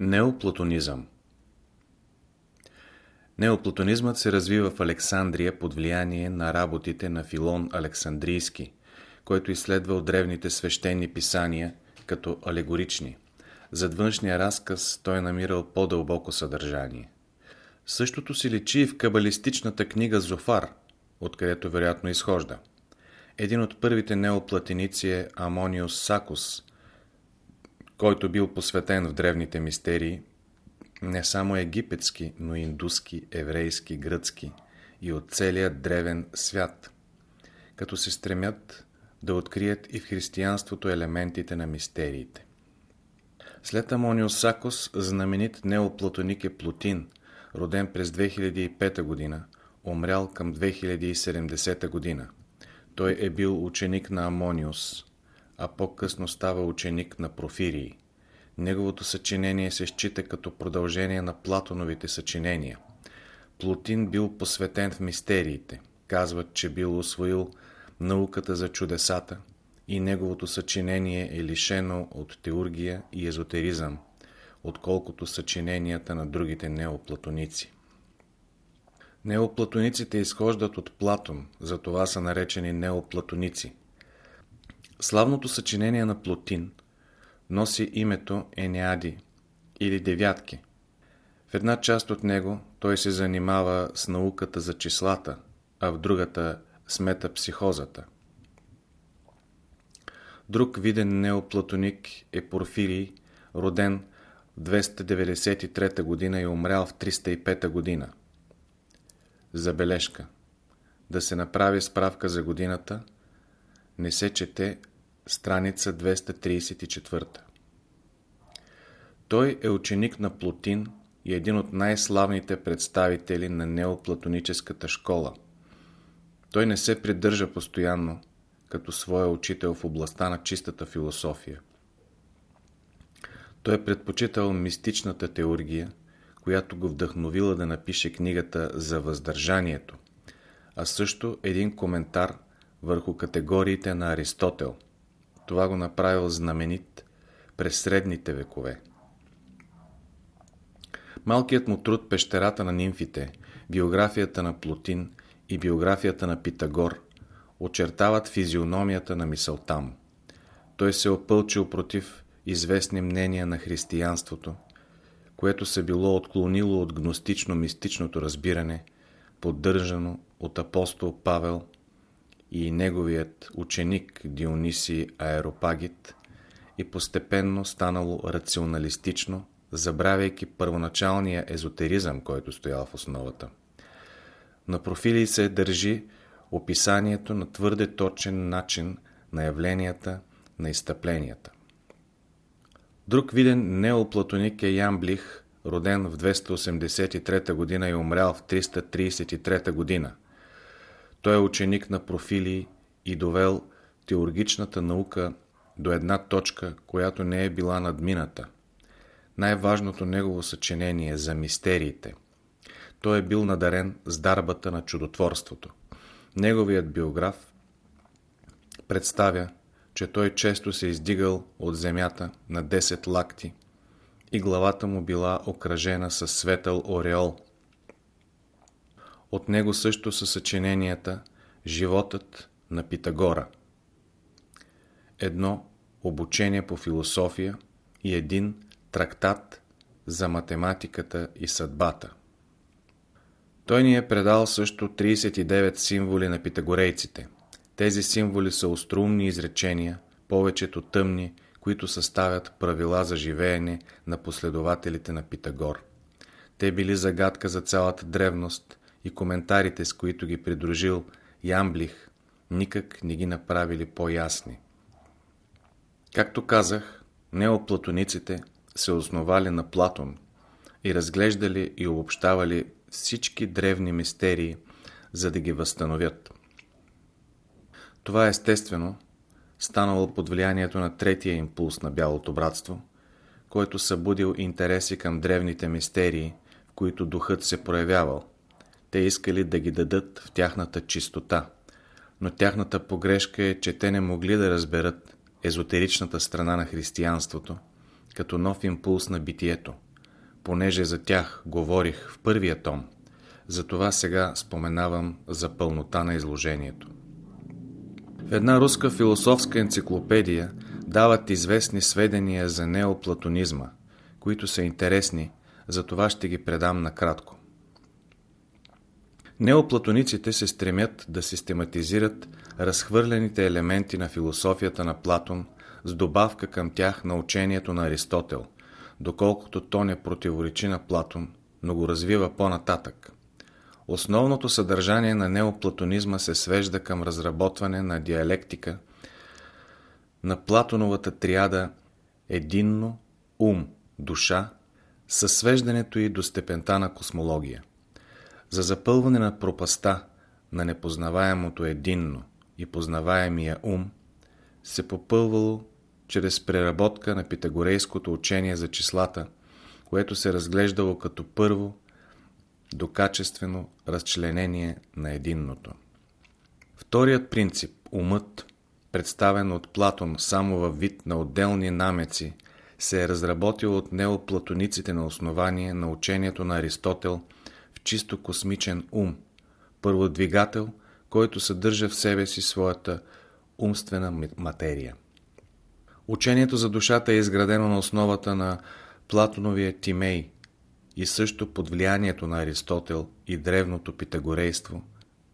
Неоплатонизъм Неоплатонизмът се развива в Александрия под влияние на работите на Филон Александрийски, който изследвал древните свещени писания като алегорични. Зад външния разказ той е намирал по-дълбоко съдържание. Същото си личи и в кабалистичната книга Зофар, откъдето вероятно изхожда. Един от първите неоплатеници е Амониус Сакус, който бил посветен в древните мистерии, не само египетски, но и индуски, еврейски, гръцки и от целия древен свят, като се стремят да открият и в християнството елементите на мистериите. След Амониус Сакос, знаменит неоплатоник е Плутин, роден през 2005 година, умрял към 2070 година. Той е бил ученик на Амониус, а по-късно става ученик на Профирии. Неговото съчинение се счита като продължение на Платоновите съчинения. Плутин бил посветен в мистериите. Казват, че бил освоил науката за чудесата и неговото съчинение е лишено от теургия и езотеризъм, отколкото съчиненията на другите неоплатоници. Неоплатониците изхождат от Платон, затова са наречени неоплатоници. Славното съчинение на Плотин носи името Енеади или Девятки. В една част от него той се занимава с науката за числата, а в другата с метапсихозата. Друг виден неоплатоник е Порфирий, роден в 293 година и умрял в 305 година. Забележка. Да се направи справка за годината, не се чете страница 234. Той е ученик на Плотин и един от най-славните представители на неоплатоническата школа. Той не се придържа постоянно като своя учител в областта на чистата философия. Той е предпочитал мистичната теория, която го вдъхновила да напише книгата за въздържанието, а също един коментар върху категориите на Аристотел. Това го направил знаменит през средните векове. Малкият му труд Пещерата на нимфите, биографията на Плотин и биографията на Питагор очертават физиономията на мисълта му. Той се е опълчил против известни мнения на християнството, което се било отклонило от гностично-мистичното разбиране, поддържано от апостол Павел и неговият ученик Дионисий Аеропагит и постепенно станало рационалистично, забравяйки първоначалния езотеризъм, който стоял в основата. На профили се държи описанието на твърде точен начин на явленията на изтъпленията. Друг виден неоплатоник е Ямблих, роден в 283 г. и умрял в 333 г. Той е ученик на профили и довел теологичната наука до една точка, която не е била надмината. Най-важното негово съчинение за мистериите. Той е бил надарен с дарбата на чудотворството. Неговият биограф представя, че той често се издигал от земята на 10 лакти и главата му била окръжена със светъл ореол. От него също са съчиненията Животът на Питагора. Едно обучение по философия и един трактат за математиката и съдбата. Той ни е предал също 39 символи на питагорейците. Тези символи са острумни изречения, повечето тъмни, които съставят правила за живеене на последователите на Питагор. Те били загадка за цялата древност и коментарите, с които ги придружил Ямблих, никак не ги направили по-ясни. Както казах, неоплатониците се основали на Платон и разглеждали и обобщавали всички древни мистерии, за да ги възстановят. Това естествено станало под влиянието на третия импулс на Бялото братство, който събудил интереси към древните мистерии, в които духът се проявявал. Те искали да ги дадат в тяхната чистота, но тяхната погрешка е, че те не могли да разберат езотеричната страна на християнството, като нов импулс на битието – понеже за тях говорих в първия том, затова сега споменавам за пълнота на изложението. В една руска философска енциклопедия дават известни сведения за неоплатонизма, които са интересни, за това ще ги предам накратко. Неоплатониците се стремят да систематизират разхвърлените елементи на философията на Платон с добавка към тях на учението на Аристотел, доколкото то не противоречи на Платон, но го развива по-нататък. Основното съдържание на неоплатонизма се свежда към разработване на диалектика на Платоновата триада единно, ум, душа, със свеждането и до степента на космология. За запълване на пропаста на непознаваемото единно и познаваемия ум се попълвало чрез преработка на питагорейското учение за числата, което се разглеждало като първо до качествено разчленение на единното. Вторият принцип, умът, представен от Платон само във вид на отделни намеци, се е разработил от неоплатониците на основание на учението на Аристотел в чисто космичен ум, първодвигател, който съдържа в себе си своята умствена материя. Учението за душата е изградено на основата на Платоновия Тимей и също под влиянието на Аристотел и древното питагорейство,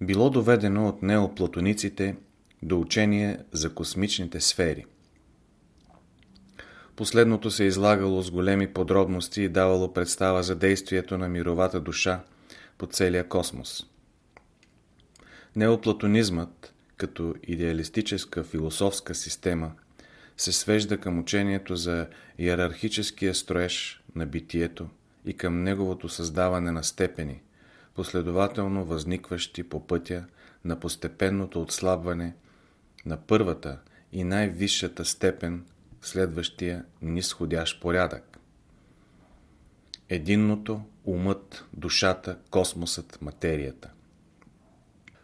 било доведено от неоплатониците до учение за космичните сфери. Последното се е излагало с големи подробности и давало представа за действието на мировата душа по целия космос. Неоплатонизмът, като идеалистическа философска система, се свежда към учението за иерархическия строеж на битието и към неговото създаване на степени, последователно възникващи по пътя на постепенното отслабване на първата и най-висшата степен следващия нисходящ порядък. Единното, умът, душата, космосът, материята.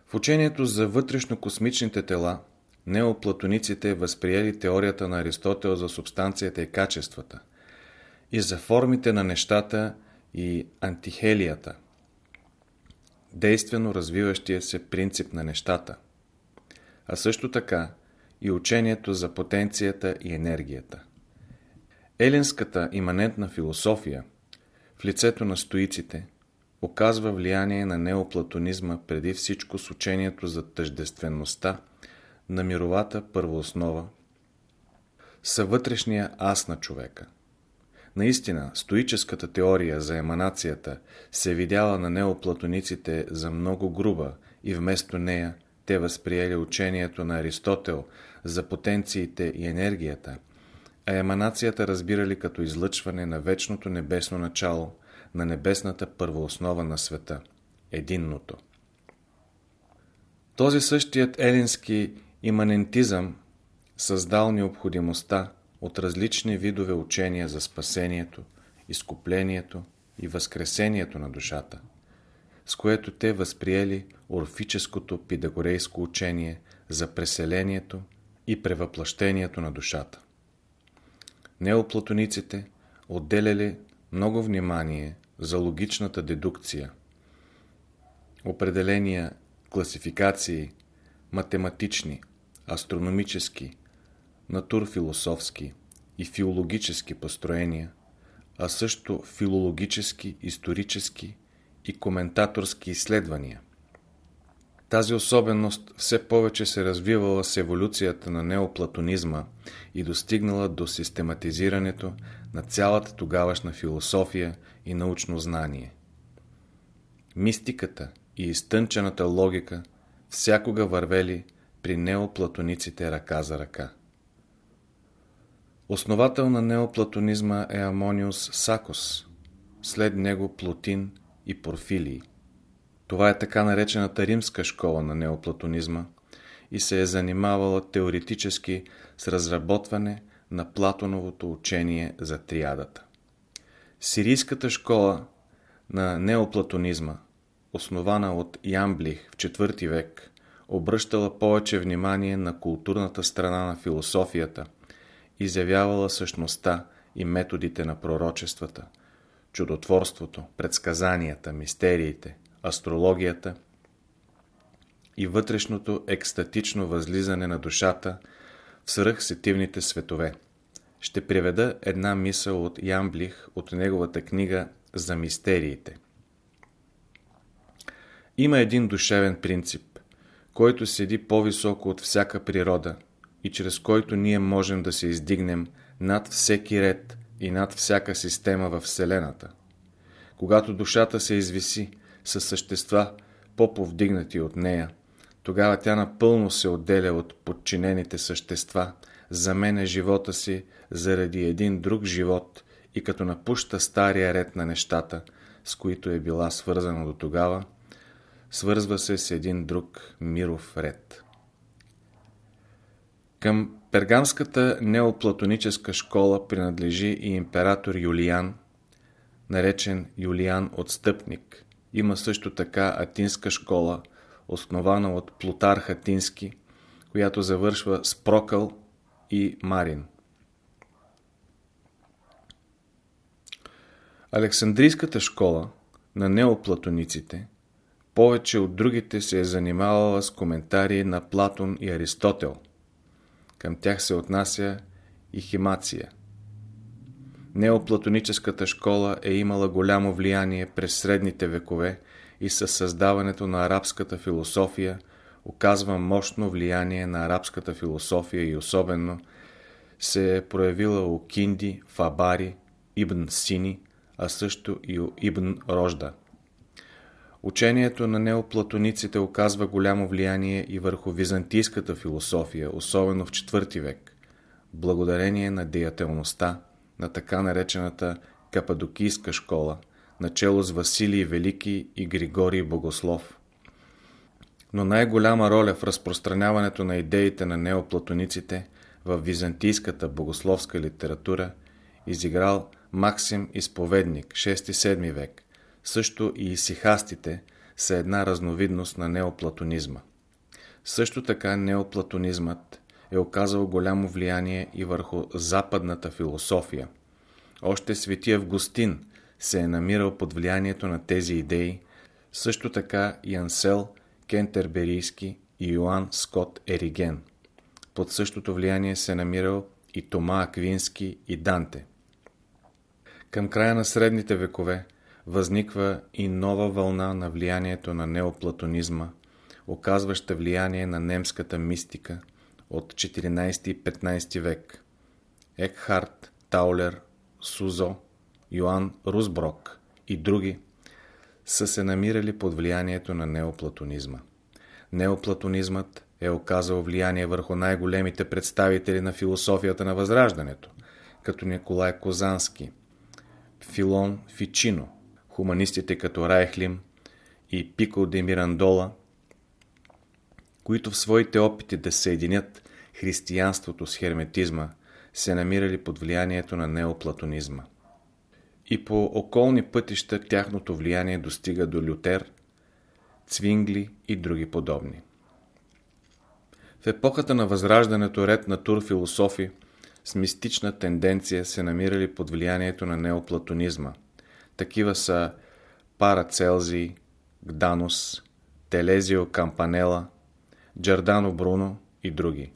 В учението за вътрешно-космичните тела, неоплатониците възприели теорията на Аристотел за субстанцията и качествата и за формите на нещата и антихелията, действено развиващия се принцип на нещата, а също така и учението за потенцията и енергията. Елинската иманентна философия в лицето на стоиците оказва влияние на неоплатонизма преди всичко с учението за тъждествеността на мировата първооснова, са вътрешния аз на човека. Наистина, стоическата теория за еманацията се видяла на неоплатониците за много груба и вместо нея те възприели учението на Аристотел за потенциите и енергията, а еманацията разбирали като излъчване на вечното небесно начало, на небесната първооснова на света – единното. Този същият елински иманентизъм създал необходимостта от различни видове учения за спасението, изкуплението и възкресението на душата, с което те възприели орфическото пидагорейско учение за преселението и превъплъщението на душата. Неоплатониците отделяли много внимание за логичната дедукция, определения, класификации, математични, астрономически, натурфилософски и филологически построения, а също филологически, исторически и коментаторски изследвания – тази особеност все повече се развивала с еволюцията на неоплатонизма и достигнала до систематизирането на цялата тогавашна философия и научно знание. Мистиката и изтънчената логика всякога вървели при неоплатониците ръка за ръка. Основател на неоплатонизма е Амониус Сакос, след него Плотин и Порфилий. Това е така наречената римска школа на неоплатонизма и се е занимавала теоретически с разработване на Платоновото учение за триадата. Сирийската школа на неоплатонизма, основана от Ямблих в IV век, обръщала повече внимание на културната страна на философията, изявявала същността и методите на пророчествата, чудотворството, предсказанията, мистериите, астрологията и вътрешното екстатично възлизане на душата в свръхсетивните светове. Ще приведа една мисъл от Ямблих от неговата книга за мистериите. Има един душевен принцип, който седи по-високо от всяка природа и чрез който ние можем да се издигнем над всеки ред и над всяка система в Вселената. Когато душата се извиси със същества по-повдигнати от нея, тогава тя напълно се отделя от подчинените същества, заменя живота си заради един друг живот и като напуща стария ред на нещата, с които е била свързана до тогава, свързва се с един друг миров ред. Към пергамската неоплатоническа школа принадлежи и император Юлиан, наречен Юлиан Отстъпник. Има също така атинска школа, основана от Плутарх Атински, която завършва с Прокъл и Марин. Александрийската школа на неоплатониците повече от другите се е занимавала с коментари на Платон и Аристотел. Към тях се отнася и Химация. Неоплатоническата школа е имала голямо влияние през средните векове и със създаването на арабската философия оказва мощно влияние на арабската философия и особено се е проявила у Кинди, Фабари, Ибн Сини, а също и у Ибн Рожда. Учението на неоплатониците оказва голямо влияние и върху византийската философия, особено в IV век, благодарение на деятелността на така наречената Кападокийска школа, начало с Василий Велики и Григорий Богослов. Но най-голяма роля в разпространяването на идеите на неоплатониците в византийската богословска литература изиграл Максим Изповедник, 6-7 век, също и сихастите са една разновидност на неоплатонизма. Също така неоплатонизмът е оказал голямо влияние и върху западната философия. Още свети Августин се е намирал под влиянието на тези идеи, също така и Ансел Кентерберийски и Йоан Скот Ериген. Под същото влияние се е намирал и Тома Аквински и Данте. Към края на средните векове възниква и нова вълна на влиянието на неоплатонизма, оказваща влияние на немската мистика от 14 и 15 век. Екхарт, Таулер, Сузо, Йоан Русброк и други са се намирали под влиянието на неоплатонизма. Неоплатонизмът е оказал влияние върху най-големите представители на философията на Възраждането, като Николай Козански, Филон Фичино, хуманистите като Райхлим и Пико де Мирандола, които в своите опити да съединят християнството с херметизма се намирали под влиянието на неоплатонизма. И по околни пътища тяхното влияние достига до Лютер, Цвингли и други подобни. В епохата на Възраждането ред на тур философи с мистична тенденция се намирали под влиянието на неоплатонизма – такива са Парацелзий, Гданус, Телезио Кампанела, Джардано Бруно и други.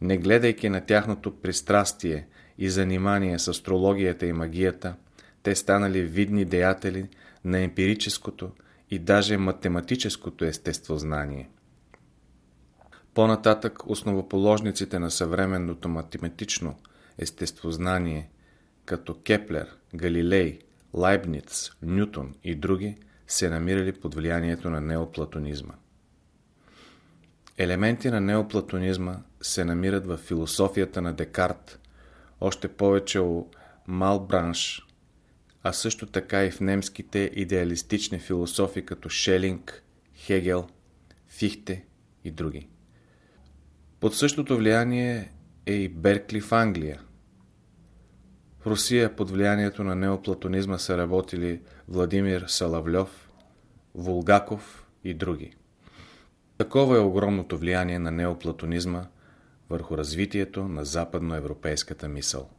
Не гледайки на тяхното пристрастие и занимание с астрологията и магията, те станали видни деятели на емпирическото и даже математическото естествознание. По-нататък основоположниците на съвременното математично естествознание, като Кеплер, Галилей, Лайбниц, Нютон и други се намирали под влиянието на неоплатонизма. Елементи на неоплатонизма се намират в философията на Декарт, още повече у Малбранш, а също така и в немските идеалистични философи като Шелинг, Хегел, Фихте и други. Под същото влияние е и Беркли в Англия – в Русия под влиянието на неоплатонизма са работили Владимир Салавлев, Вулгаков и други. Такова е огромното влияние на неоплатонизма върху развитието на западноевропейската мисъл.